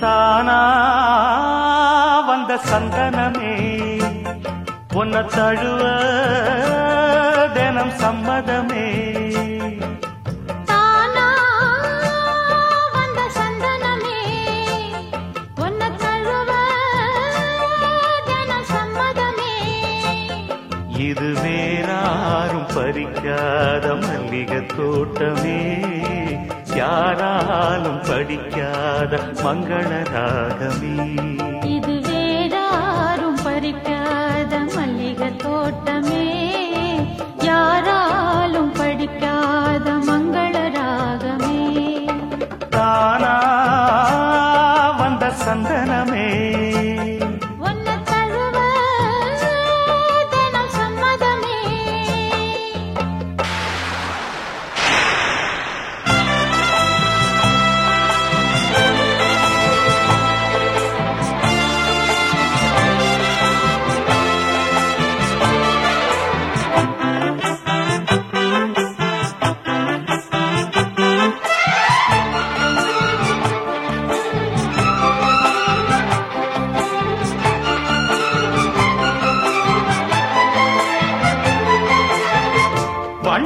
தானா வந்த சந்தனமே உன்னை தழுவ தினம் சம்மதமே. இது வேறாரும் பறிக்காத மல்லிகை தோட்டமே. யாராலும் படிக்காத மங்கள ராகமே.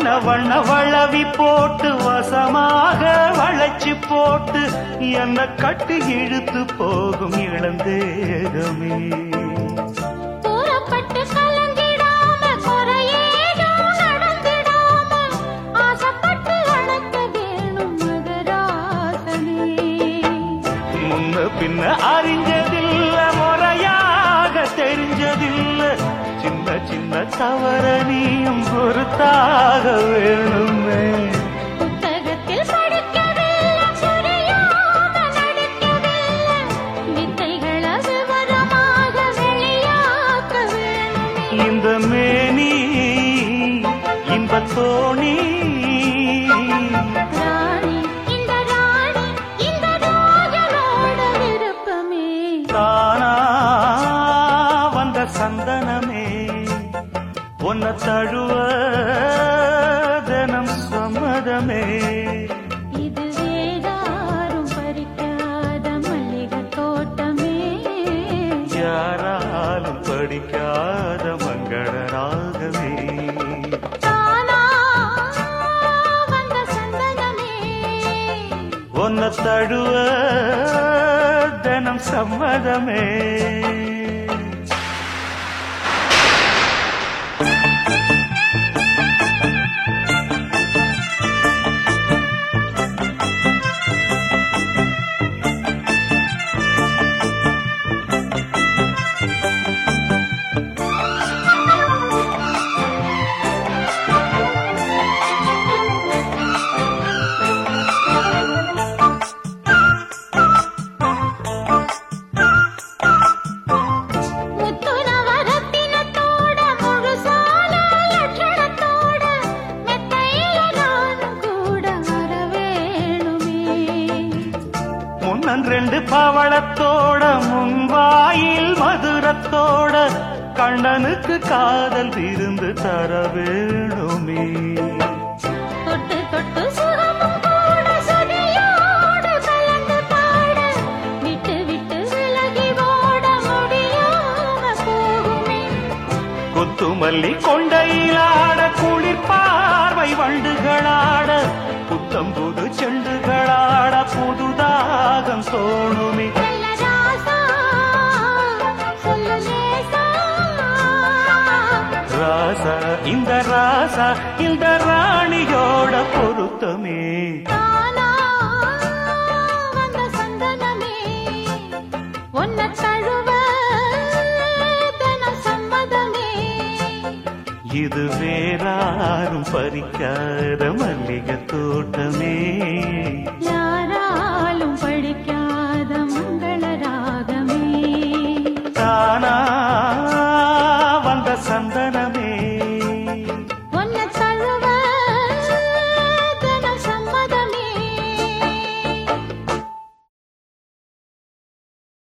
வண்ண வண்ண வளவி போட்டு வசமாக வளைச்சு போட்டு என்ன கட்டி இழுத்து போகும் இளந்தேகமே. விவரமாக வெளியாக்க வேணுமே. இந்த மேனி இன்ப உன்னை தழுவ தினம் சம்மதமே. இது வேறாரும் பறிக்காத மல்லிகை தோட்டமே. யாராலும் படிக்காத மங்கள ராகமே உன்னை தழுவ தினம் சம்மதமே. முன்னன் ரெண்டு பவளத்தோட முன்வாயில் மதுரத்தோட கண்ணனுக்கு காதல் விருந்து தர வேணுமே. தொட்டு தொட்டு சுகமும் கொத்துமல்லி கொண்டையிலாட குளிர் பார்வை வண்டுகளாட புத்தம் புது செண்டுகளாட புதுதாகம் தோணுமே ராசா இந்த ராசா இந்த ராணியோட பொருத்தமே இது வேறாரும் பறிக்காத மல்லிகை தோட்டமே